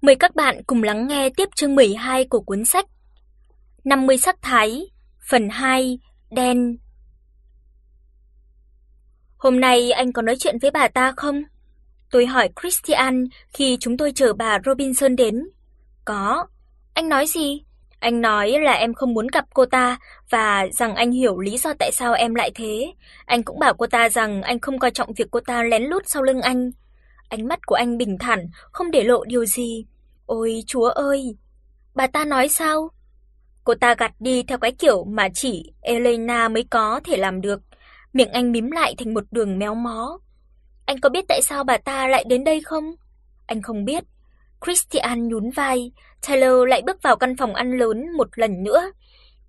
Mời các bạn cùng lắng nghe tiếp chương 12 của cuốn sách 50 sắc thái, phần 2, đen. Hôm nay anh có nói chuyện với bà ta không? Tôi hỏi Christian khi chúng tôi chờ bà Robinson đến. Có. Anh nói gì? Anh nói là em không muốn gặp cô ta và rằng anh hiểu lý do tại sao em lại thế. Anh cũng bảo cô ta rằng anh không coi trọng việc cô ta lén lút sau lưng anh. Ánh mắt của anh bình thản, không để lộ điều gì. Ôi chúa ơi, bà ta nói sao? Cô ta gạt đi theo cái kiểu mà chỉ Elena mới có thể làm được. Miệng anh mím lại thành một đường méo mó. Anh có biết tại sao bà ta lại đến đây không? Anh không biết. Christian nhún vai, Taylor lại bước vào căn phòng ăn lớn một lần nữa.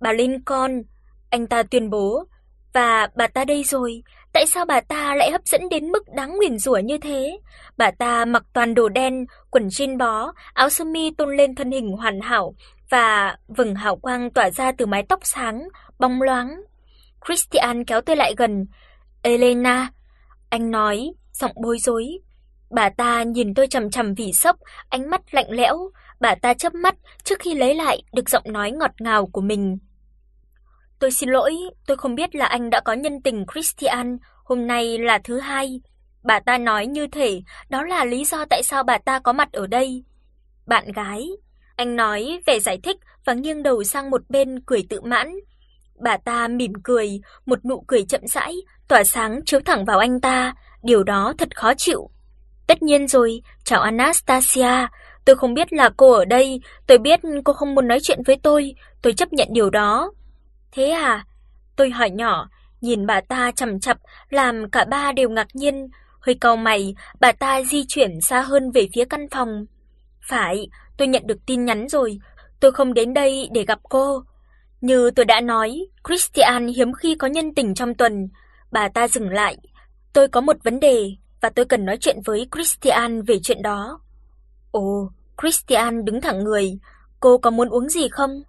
Bà Lincoln, anh ta tuyên bố, và bà ta đây rồi, tại sao bà ta lại hấp dẫn đến mức đáng nguyền rủa như thế? Bà ta mặc toàn đồ đen, quần jean bó, áo sơ mi tôn lên thân hình hoàn hảo và vầng hào quang tỏa ra từ mái tóc sáng, bóng loáng. Christian kéo tôi lại gần. "Elena," anh nói, giọng bối rối. Bà ta nhìn tôi chằm chằm vì sốc, ánh mắt lạnh lẽo, bà ta chớp mắt trước khi lấy lại được giọng nói ngọt ngào của mình. Tôi xin lỗi, tôi không biết là anh đã có nhân tình Christian, hôm nay là thứ hai. Bà ta nói như thể đó là lý do tại sao bà ta có mặt ở đây. Bạn gái, anh nói về giải thích và nghiêng đầu sang một bên cười tự mãn. Bà ta mỉm cười, một nụ cười chậm rãi, tỏa sáng chiếu thẳng vào anh ta, điều đó thật khó chịu. Tất nhiên rồi, chào Anastasia, tôi không biết là cô ở đây, tôi biết cô không muốn nói chuyện với tôi, tôi chấp nhận điều đó. Thế à? Tôi hỏi nhỏ, nhìn bà ta chằm chằm làm cả ba đều ngạc nhiên, hơi cau mày, bà ta di chuyển xa hơn về phía căn phòng. Phải, tôi nhận được tin nhắn rồi, tôi không đến đây để gặp cô. Như tôi đã nói, Christian hiếm khi có nhân tình trong tuần. Bà ta dừng lại, tôi có một vấn đề và tôi cần nói chuyện với Christian về chuyện đó. Ồ, Christian đứng thẳng người, cô có muốn uống gì không?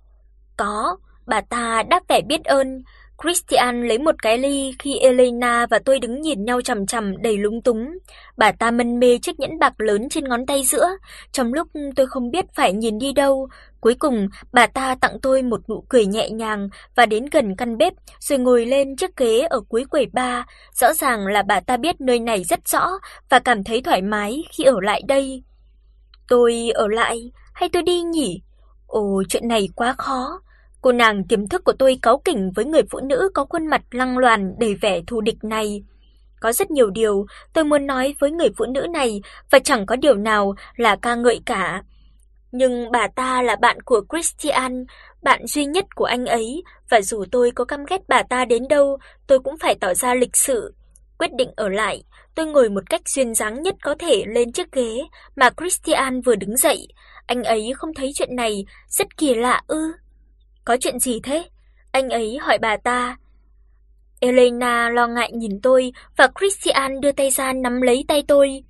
Có, bà ta đáp vẻ biết ơn. Christian lấy một cái ly khi Elena và tôi đứng nhìn nhau chằm chằm đầy lúng túng. Bà ta mân mê chiếc nhẫn bạc lớn trên ngón tay giữa, trong lúc tôi không biết phải nhìn đi đâu. Cuối cùng, bà ta tặng tôi một nụ cười nhẹ nhàng và đến gần căn bếp, rồi ngồi lên chiếc ghế ở cuối quầy bar. Rõ ràng là bà ta biết nơi này rất rõ và cảm thấy thoải mái khi ở lại đây. Tôi ở lại hay tôi đi nhỉ? Ồ, chuyện này quá khó. Cô nàng tiềm thức của tôi cáu kỉnh với người phụ nữ có khuôn mặt lăng loàn đầy vẻ thù địch này. Có rất nhiều điều tôi muốn nói với người phụ nữ này và chẳng có điều nào là ca ngợi cả. Nhưng bà ta là bạn của Christian, bạn duy nhất của anh ấy và dù tôi có căm ghét bà ta đến đâu, tôi cũng phải tỏ ra lịch sự. Quyết định ở lại, tôi ngồi một cách duyên dáng nhất có thể lên chiếc ghế mà Christian vừa đứng dậy. Anh ấy không thấy chuyện này rất kỳ lạ ư? Có chuyện gì thế? Anh ấy hỏi bà ta. Elena lo ngại nhìn tôi và Christian đưa tay ra nắm lấy tay tôi.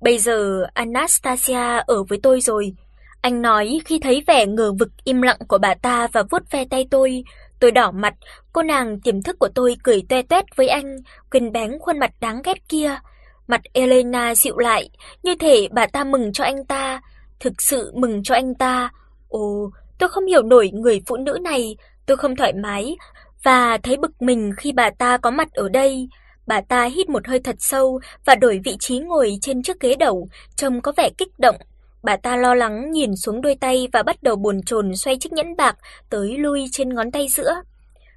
Bây giờ Anastasia ở với tôi rồi. Anh nói khi thấy vẻ ngờ vực im lặng của bà ta và vuốt ve tay tôi, tôi đỏ mặt, cô nàng tiềm thức của tôi cười toe toét với anh, quyền bén khuôn mặt đáng ghét kia. Mặt Elena dịu lại, như thể bà ta mừng cho anh ta, thực sự mừng cho anh ta. Ồ, Tôi không hiểu nổi người phụ nữ này, tôi không thoải mái và thấy bực mình khi bà ta có mặt ở đây. Bà ta hít một hơi thật sâu và đổi vị trí ngồi trên chiếc ghế đầu, trông có vẻ kích động. Bà ta lo lắng nhìn xuống đôi tay và bắt đầu buồn chồn xoay chiếc nhẫn bạc tới lui trên ngón tay giữa.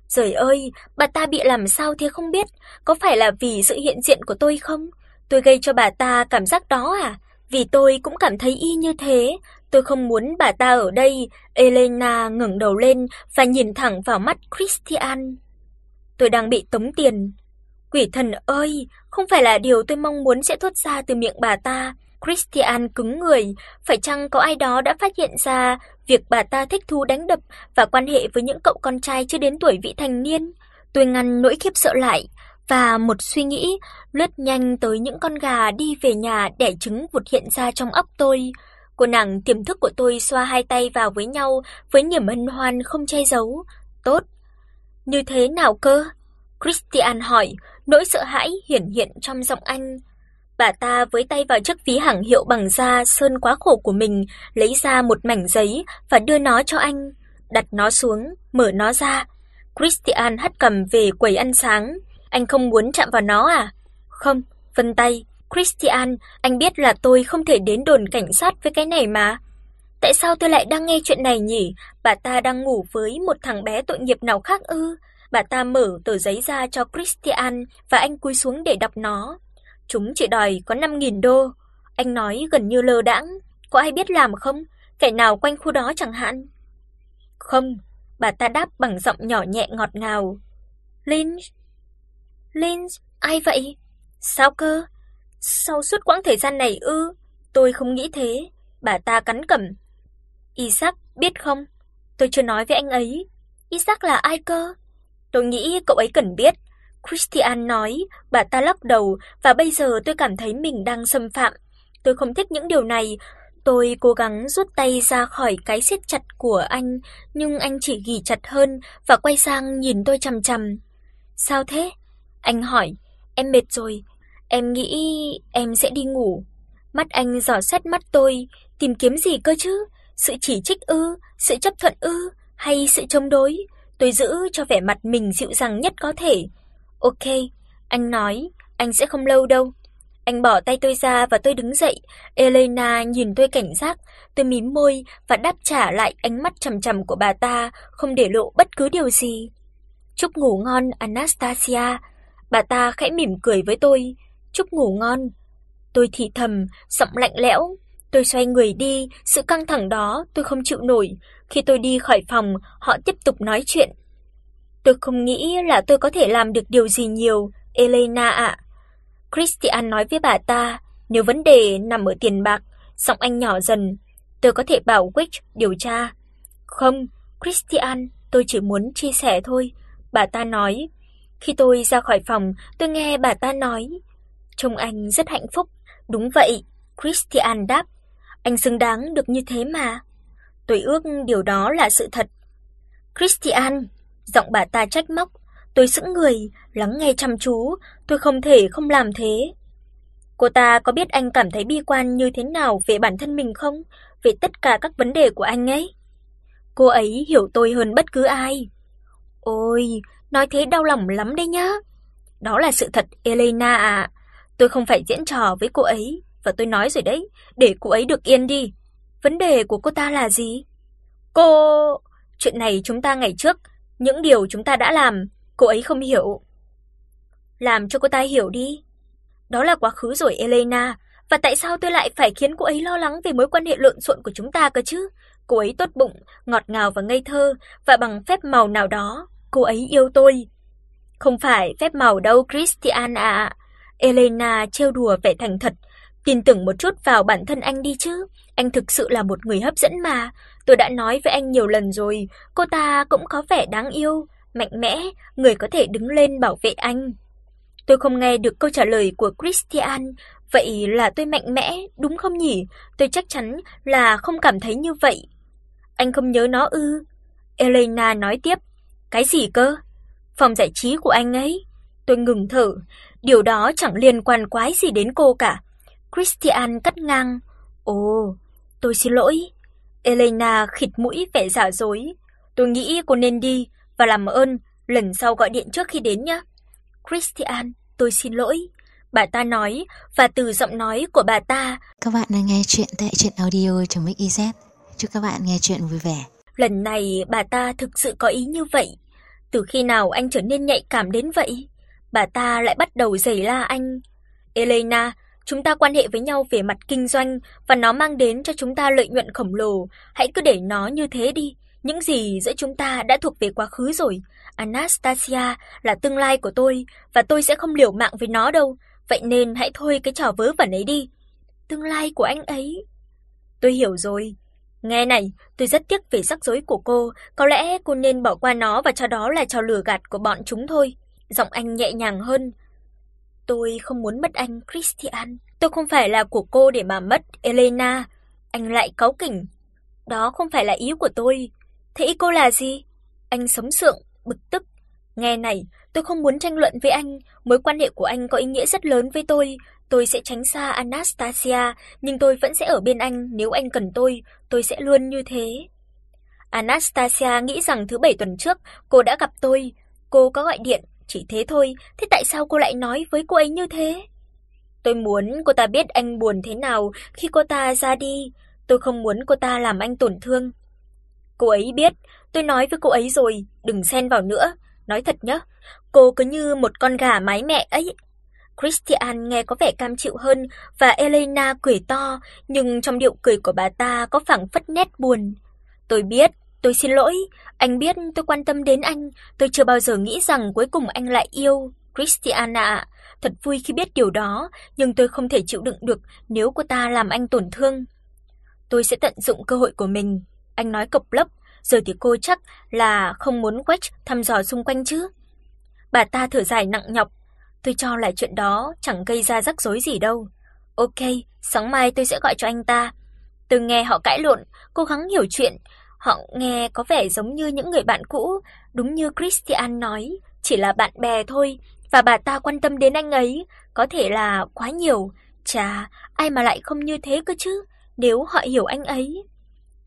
Trời ơi, bà ta bị làm sao thế không biết, có phải là vì sự hiện diện của tôi không? Tôi gây cho bà ta cảm giác đó à? Vì tôi cũng cảm thấy y như thế, tôi không muốn bà ta ở đây." Elena ngẩng đầu lên và nhìn thẳng vào mắt Christian. "Tôi đang bị tống tiền." Quỷ thần ơi, không phải là điều tôi mong muốn sẽ thoát ra từ miệng bà ta. Christian cứng người, phải chăng có ai đó đã phát hiện ra việc bà ta thích thú đánh đập và quan hệ với những cậu con trai chưa đến tuổi vị thành niên? Tôi ngăn nỗi khiếp sợ lại, và một suy nghĩ lướt nhanh tới những con gà đi về nhà đẻ trứng vụt hiện ra trong óc tôi. Cô nàng tiềm thức của tôi xoa hai tay vào với nhau với niềm hân hoan không che giấu. Tốt. Như thế nào cơ? Christian hỏi, nỗi sợ hãi hiển hiện trong giọng anh. Bà ta với tay vào chiếc ví hàng hiệu bằng da sơn quá khổ của mình, lấy ra một mảnh giấy và đưa nó cho anh, đặt nó xuống, mở nó ra. Christian hất cầm về quầy ăn sáng, anh không muốn chạm vào nó à? Không, vân tay. Christian, anh biết là tôi không thể đến đồn cảnh sát với cái này mà. Tại sao tôi lại đang nghe chuyện này nhỉ? Bà ta đang ngủ với một thằng bé tội nghiệp nào khác ư? Bà ta mở tờ giấy ra cho Christian và anh cúi xuống để đọc nó. Chúng chỉ đòi có 5000 đô. Anh nói gần như lơ đãng, có ai biết làm không? Kẻ nào quanh khu đó chẳng hạn. Không, bà ta đáp bằng giọng nhỏ nhẹ ngọt ngào. Lynch. Lynch, ai vậy? Sao cơ? Sau suốt quãng thời gian này ư? Tôi không nghĩ thế. Bà ta cắn cẩm. Isaac biết không? Tôi chưa nói với anh ấy. Isaac là ai cơ? Tôi nghĩ cậu ấy cần biết. Christian nói, bà ta lắc đầu và bây giờ tôi cảm thấy mình đang xâm phạm. Tôi không thích những điều này. Tôi cố gắng rút tay ra khỏi cái siết chặt của anh, nhưng anh chỉ ghì chặt hơn và quay sang nhìn tôi chằm chằm. "Sao thế?" Anh hỏi. "Em mệt rồi, em nghĩ em sẽ đi ngủ." Mắt anh dò xét mắt tôi, tìm kiếm gì cơ chứ? Sự chỉ trích ư, sự chấp thuận ư, hay sự chống đối? Tôi giữ cho vẻ mặt mình dịu dàng nhất có thể. "Ok." Anh nói, "Anh sẽ không lâu đâu." Anh bỏ tay tôi ra và tôi đứng dậy. Elena nhìn tôi cảnh giác, tôi mím môi và đáp trả lại ánh mắt trầm trầm của bà ta, không để lộ bất cứ điều gì. "Chúc ngủ ngon Anastasia." Bà ta khẽ mỉm cười với tôi, "Chúc ngủ ngon." Tôi thì thầm, giọng lạnh lẽo, tôi xoay người đi, sự căng thẳng đó tôi không chịu nổi. Khi tôi đi khỏi phòng, họ tiếp tục nói chuyện. Tôi không nghĩ là tôi có thể làm được điều gì nhiều, Elena ạ. Christian nói với bà ta, nếu vấn đề nằm ở tiền bạc, giọng anh nhỏ dần, tôi có thể bảo Wick điều tra. Không, Christian, tôi chỉ muốn chia sẻ thôi, bà ta nói. Khi tôi ra khỏi phòng, tôi nghe bà ta nói, trông anh rất hạnh phúc. Đúng vậy, Christian đáp. Anh xứng đáng được như thế mà. Tôi ước điều đó là sự thật. Christian, giọng bà ta trách móc, tôi sững người, lắng nghe chăm chú, tôi không thể không làm thế. Cô ta có biết anh cảm thấy bi quan như thế nào về bản thân mình không? Về tất cả các vấn đề của anh ấy? Cô ấy hiểu tôi hơn bất cứ ai. Ôi, nói thế đau lòng lắm đấy nhá. Đó là sự thật Elena à. Tôi không phải diễn trò với cô ấy và tôi nói rồi đấy, để cô ấy được yên đi. Vấn đề của cô ta là gì? Cô, chuyện này chúng ta ngày trước, những điều chúng ta đã làm, cô ấy không hiểu. Làm cho cô ta hiểu đi. Đó là quá khứ rồi Elena, và tại sao tôi lại phải khiến cô ấy lo lắng về mối quan hệ lộn xộn của chúng ta cơ chứ? Cô ấy tốt bụng, ngọt ngào và ngây thơ, và bằng phép màu nào đó, cô ấy yêu tôi. Không phải phép màu đâu Christian ạ. Elena trêu đùa vẻ thành thật, tin tưởng một chút vào bản thân anh đi chứ, anh thực sự là một người hấp dẫn mà. Tôi đã nói với anh nhiều lần rồi, cô ta cũng có vẻ đáng yêu, mạnh mẽ, người có thể đứng lên bảo vệ anh. Tôi không nghe được câu trả lời của Christian, vậy là tôi mạnh mẽ, đúng không nhỉ? Tôi chắc chắn là không cảm thấy như vậy. Anh không nhớ nó ư? Elena nói tiếp. Cái gì cơ? Phòng giải trí của anh ấy. Tôi ngừng thở, điều đó chẳng liên quan quái gì đến cô cả. Christian cắt ngang. "Ồ, tôi xin lỗi." Elena khịt mũi vẻ giả dối. "Tôi nghĩ cô nên đi và làm ơn lần sau gọi điện trước khi đến nhé." "Christian, tôi xin lỗi." Bà ta nói và từ giọng nói của bà ta, các bạn đang nghe chuyện tại truyện audio.mix.iz. Chúc các bạn nghe chuyện vui vẻ. Lần này bà ta thực sự có ý như vậy. Từ khi nào anh trở nên nhạy cảm đến vậy? Bà ta lại bắt đầu giày la anh. Elena, Chúng ta quan hệ với nhau về mặt kinh doanh và nó mang đến cho chúng ta lợi nhuận khổng lồ, hãy cứ để nó như thế đi. Những gì giữa chúng ta đã thuộc về quá khứ rồi. Anastasia là tương lai của tôi và tôi sẽ không liều mạng với nó đâu, vậy nên hãy thôi cái trò vớ vẩn ấy đi. Tương lai của anh ấy. Tôi hiểu rồi. Nghe này, tôi rất tiếc về rắc rối của cô, có lẽ cô nên bỏ qua nó và cho đó là trò lừa gạt của bọn chúng thôi. Giọng anh nhẹ nhàng hơn, Tôi không muốn mất anh, Christian. Tôi không phải là của cô để mà mất, Elena. Anh lại cáu kỉnh. Đó không phải là ý của tôi. Thế ý cô là gì? Anh sống sượng, bực tức. Nghe này, tôi không muốn tranh luận với anh, mối quan hệ của anh có ý nghĩa rất lớn với tôi. Tôi sẽ tránh xa Anastasia, nhưng tôi vẫn sẽ ở bên anh nếu anh cần tôi, tôi sẽ luôn như thế. Anastasia nghĩ rằng thứ bảy tuần trước cô đã gặp tôi, cô có gọi điện, chỉ thế thôi, thế tại sao cô lại nói với cô ấy như thế? Tôi muốn cô ta biết anh buồn thế nào khi cô ta ra đi, tôi không muốn cô ta làm anh tổn thương. Cô ấy biết, tôi nói với cô ấy rồi, đừng xen vào nữa, nói thật nhé, cô cứ như một con gà mái mẹ ấy. Christian nghe có vẻ cam chịu hơn và Elena cười to, nhưng trong điệu cười của bà ta có phảng phất nét buồn. Tôi biết, tôi xin lỗi, anh biết tôi quan tâm đến anh, tôi chưa bao giờ nghĩ rằng cuối cùng anh lại yêu. Christiana ạ, thật vui khi biết điều đó, nhưng tôi không thể chịu đựng được nếu cô ta làm anh tổn thương. Tôi sẽ tận dụng cơ hội của mình, anh nói cộc lốc, giờ thì cô chắc là không muốn quách thăm dò xung quanh chứ. Bà ta thở dài nặng nhọc, tôi cho là chuyện đó chẳng gây ra rắc rối gì đâu. Ok, sáng mai tôi sẽ gọi cho anh ta. Tôi nghe họ cãi lộn, cố gắng hiểu chuyện, họ nghe có vẻ giống như những người bạn cũ, đúng như Christian nói, chỉ là bạn bè thôi, và bà ta quan tâm đến anh ấy, có thể là quá nhiều. Chà, ai mà lại không như thế cơ chứ, nếu họ hiểu anh ấy.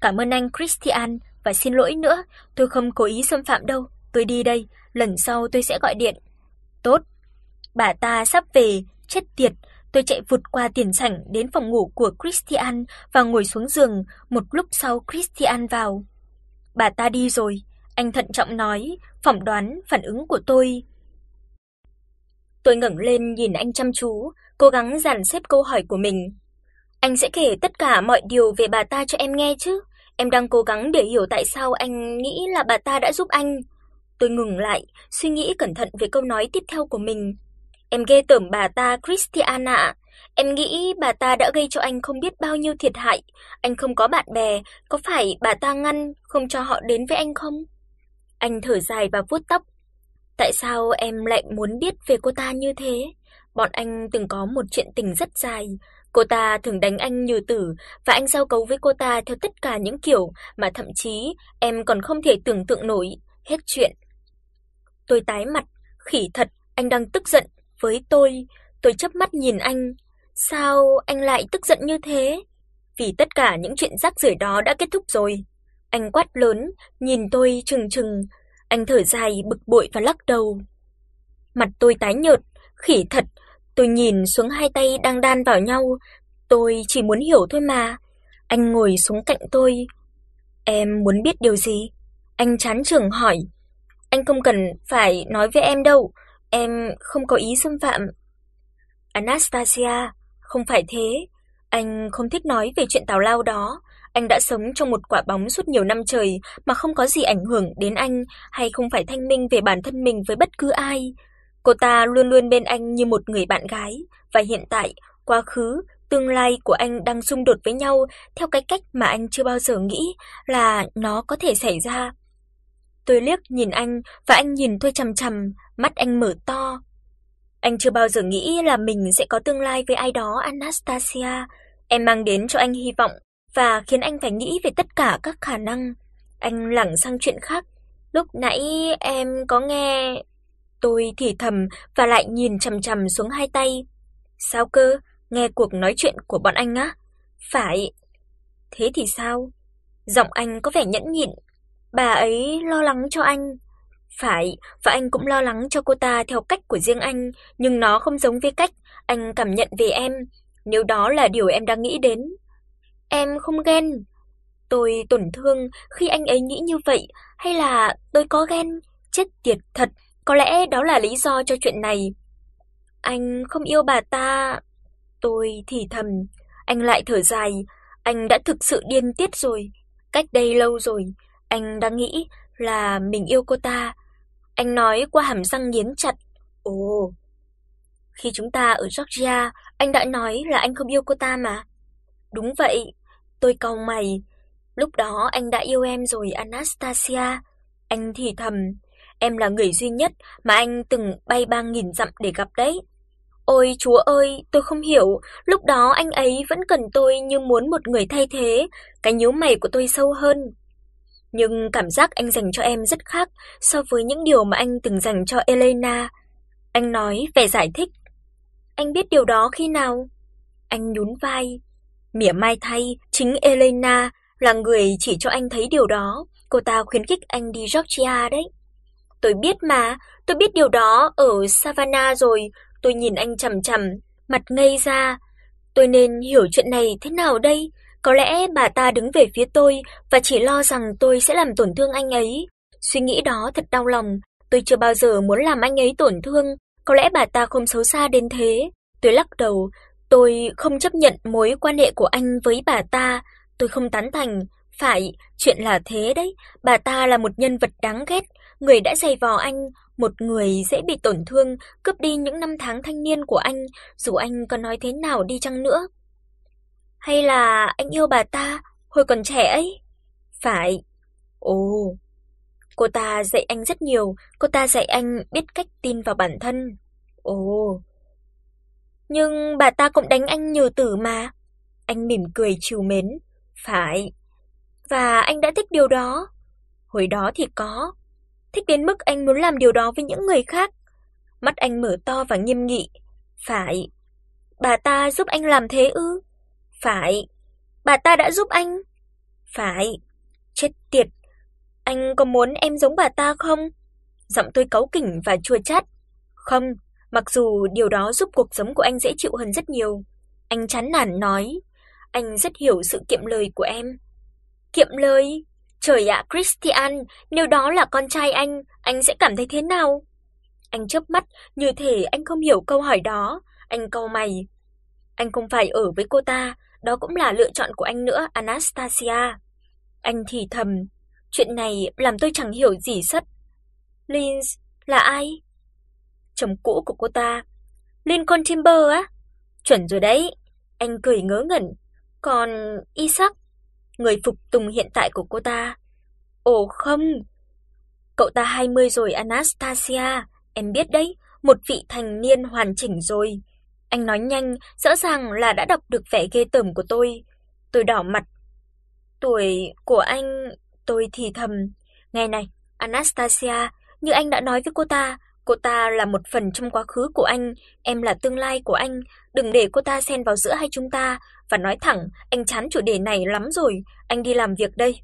Cảm ơn anh Christian và xin lỗi nữa, tôi không cố ý xâm phạm đâu, tôi đi đây, lần sau tôi sẽ gọi điện. Tốt. Bà ta sắp về, chết tiệt, tôi chạy vụt qua tiền sảnh đến phòng ngủ của Christian và ngồi xuống giường, một lúc sau Christian vào. Bà ta đi rồi, anh thận trọng nói, phỏng đoán phản ứng của tôi. Tôi ngẩng lên nhìn anh chăm chú, cố gắng dàn xếp câu hỏi của mình. Anh sẽ kể tất cả mọi điều về bà ta cho em nghe chứ? Em đang cố gắng để hiểu tại sao anh nghĩ là bà ta đã giúp anh. Tôi ngừng lại, suy nghĩ cẩn thận về câu nói tiếp theo của mình. Em ghê tởm bà ta Christiana. Em nghĩ bà ta đã gây cho anh không biết bao nhiêu thiệt hại, anh không có bạn bè, có phải bà ta ngăn không cho họ đến với anh không? Anh thở dài và vuốt tóc. Tại sao em lại muốn biết về cô ta như thế? Bọn anh từng có một chuyện tình rất dài, cô ta thường đánh anh như tử và anh giao cấu với cô ta theo tất cả những kiểu mà thậm chí em còn không thể tưởng tượng nổi. Hết chuyện. Tôi tái mặt, khỉ thật, anh đang tức giận với tôi. Tôi chớp mắt nhìn anh, sao anh lại tức giận như thế? Vì tất cả những chuyện rắc rưởi đó đã kết thúc rồi. Anh quát lớn, nhìn tôi trừng trừng, anh thở dài bực bội và lắc đầu. Mặt tôi tái nhợt, khỉ thật, tôi nhìn xuống hai tay đang đan vào nhau, tôi chỉ muốn hiểu thôi mà. Anh ngồi xuống cạnh tôi. Em muốn biết điều gì? Anh chán chường hỏi. Anh không cần phải nói với em đâu, em không có ý xâm phạm. Anastasia, không phải thế, anh không thích nói về chuyện tào lao đó, anh đã sống trong một quả bóng suốt nhiều năm trời mà không có gì ảnh hưởng đến anh hay không phải thanh minh về bản thân mình với bất cứ ai. Cô ta luôn luôn bên anh như một người bạn gái và hiện tại, quá khứ, tương lai của anh đang xung đột với nhau theo cái cách mà anh chưa bao giờ nghĩ là nó có thể xảy ra. Tôi liếc nhìn anh và anh nhìn tôi chằm chằm, mắt anh mở to. Anh chưa bao giờ nghĩ là mình sẽ có tương lai với ai đó, Anastasia. Em mang đến cho anh hy vọng và khiến anh phải nghĩ về tất cả các khả năng. Anh lẳng sang chuyện khác. Lúc nãy em có nghe Tôi thì thầm và lại nhìn chằm chằm xuống hai tay. Sao cơ? Nghe cuộc nói chuyện của bọn anh á? Phải. Thế thì sao? Giọng anh có vẻ nhẫn nhịn. Bà ấy lo lắng cho anh. Phải, và anh cũng lo lắng cho cô ta theo cách của riêng anh, nhưng nó không giống với cách anh cảm nhận về em, nếu đó là điều em đang nghĩ đến. Em không ghen. Tôi tổn thương khi anh ấy nghĩ như vậy, hay là tôi có ghen? Chết tiệt thật, có lẽ đó là lý do cho chuyện này. Anh không yêu bà ta. Tôi thì thầm, anh lại thở dài, anh đã thực sự điên tiết rồi. Cách đây lâu rồi, anh đã nghĩ là mình yêu cô ta. Anh nói qua hàm răng nghiến chặt. Ồ. Khi chúng ta ở Georgia, anh đã nói là anh không yêu cô ta mà. Đúng vậy, tôi cau mày. Lúc đó anh đã yêu em rồi Anastasia. Anh thì thầm, em là người duy nhất mà anh từng bay ba nghìn dặm để gặp đấy. Ôi Chúa ơi, tôi không hiểu, lúc đó anh ấy vẫn cần tôi như muốn một người thay thế, cái nhíu mày của tôi sâu hơn. Nhưng cảm giác anh dành cho em rất khác so với những điều mà anh từng dành cho Elena. Anh nói vẻ giải thích. Anh biết điều đó khi nào? Anh nhún vai. Mỉa mai thay, chính Elena là người chỉ cho anh thấy điều đó, cô ta khuyến khích anh đi Georgia đấy. Tôi biết mà, tôi biết điều đó ở Savannah rồi, tôi nhìn anh chằm chằm, mặt ngây ra. Tôi nên hiểu chuyện này thế nào đây? Có lẽ bà ta đứng về phía tôi và chỉ lo rằng tôi sẽ làm tổn thương anh ấy. Suy nghĩ đó thật đau lòng, tôi chưa bao giờ muốn làm anh ấy tổn thương, có lẽ bà ta không xấu xa đến thế. Tôi lắc đầu, tôi không chấp nhận mối quan hệ của anh với bà ta, tôi không tán thành, phải, chuyện là thế đấy, bà ta là một nhân vật đáng ghét, người đã giày vò anh, một người dễ bị tổn thương, cướp đi những năm tháng thanh niên của anh, dù anh có nói thế nào đi chăng nữa. Hay là anh yêu bà ta hồi còn trẻ ấy? Phải. Ồ. Cô ta dạy anh rất nhiều, cô ta dạy anh biết cách tin vào bản thân. Ồ. Nhưng bà ta cũng đánh anh nhiều tử mà. Anh mỉm cười trìu mến. Phải. Và anh đã thích điều đó. Hồi đó thì có. Thích đến mức anh muốn làm điều đó với những người khác. Mắt anh mở to và nghiêm nghị. Phải. Bà ta giúp anh làm thế ư? Phải. Bà ta đã giúp anh? Phải. Chết tiệt. Anh có muốn em giống bà ta không? Giọng tôi cáu kỉnh và chua chát. Không, mặc dù điều đó giúp cuộc sống của anh dễ chịu hơn rất nhiều. Anh chán nản nói, anh rất hiểu sự kiệm lời của em. Kiệm lời? Trời ạ, Christian, nếu đó là con trai anh, anh sẽ cảm thấy thế nào? Anh chớp mắt, như thể anh không hiểu câu hỏi đó, anh cau mày. Anh không phải ở với cô ta, đó cũng là lựa chọn của anh nữa, Anastasia. Anh thì thầm, chuyện này làm tôi chẳng hiểu gì sắt. Lins là ai? Chồng cũ của cô ta. Lincoln Timber á? Chuẩn rồi đấy. Anh cười ngớ ngẩn. Còn Isaac, người phục tùng hiện tại của cô ta. Ồ không. Cậu ta 20 rồi Anastasia, em biết đấy, một vị thành niên hoàn chỉnh rồi. Anh nói nhanh, rõ ràng là đã đọc được vẻ ghê tởm của tôi. Tôi đỏ mặt. Tuổi của anh, tôi thì thầm, "Nghe này, Anastasia, như anh đã nói với cô ta, cô ta là một phần trong quá khứ của anh, em là tương lai của anh, đừng để cô ta xen vào giữa hai chúng ta và nói thẳng, anh chán chủ đề này lắm rồi, anh đi làm việc đây."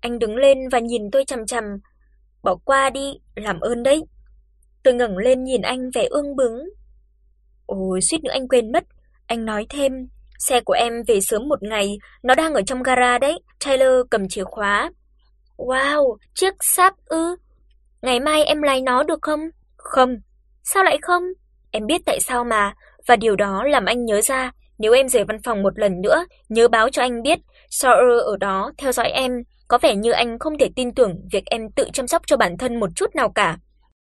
Anh đứng lên và nhìn tôi chằm chằm. "Bỏ qua đi, làm ơn đấy." Tôi ngẩng lên nhìn anh vẻ ương bướng. Ôi, suýt nữa anh quên mất. Anh nói thêm, xe của em về sớm một ngày, nó đang ở trong gara đấy. Taylor cầm chìa khóa. Wow, chiếc sáp ư? Ngày mai em lái nó được không? Không. Sao lại không? Em biết tại sao mà, và điều đó làm anh nhớ ra, nếu em rời văn phòng một lần nữa, nhớ báo cho anh biết, Sawyer ở đó theo dõi em, có vẻ như anh không thể tin tưởng việc em tự chăm sóc cho bản thân một chút nào cả.